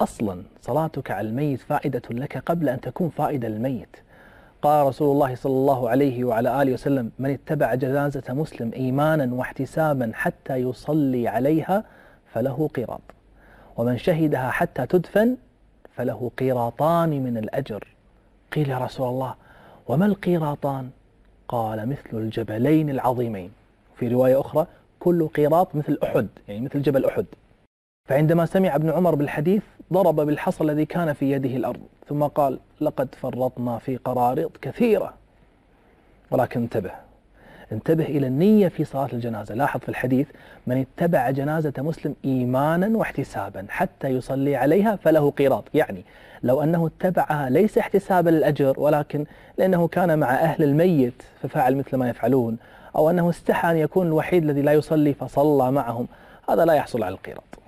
أصلا صلاتك على الميت فائدة لك قبل أن تكون فائدة للميت. قال رسول الله صلى الله عليه وعلى آله وسلم من اتبع جنازة مسلم إيمانا واحتسابا حتى يصلي عليها فله قيراط ومن شهدها حتى تدفن فله قيراطان من الأجر. قيل يا رسول الله وما القيراطان قال مثل الجبلين العظيمين. في رواية أخرى كل قيراط مثل أحد. يعني مثل جبل أحد. فعندما سمع ابن عمر بالحديث ضرب بالحصى الذي كان في يده الأرض ثم قال لقد فرطنا في قراريط كثيرة. ولكن انتبه انتبه إلى النية في صلاة الجنازة. لاحظ في الحديث من اتبع جنازة مسلم إيمانا واحتسابا حتى يصلي عليها فله قيراط. يعني لو أنه اتبعها ليس احتسابا للأجر ولكن لأنه كان مع أهل الميت ففعل مثل ما يفعلون أو أنه استحى أن يكون الوحيد الذي لا يصلي فصلى معهم هذا لا يحصل على القيراط.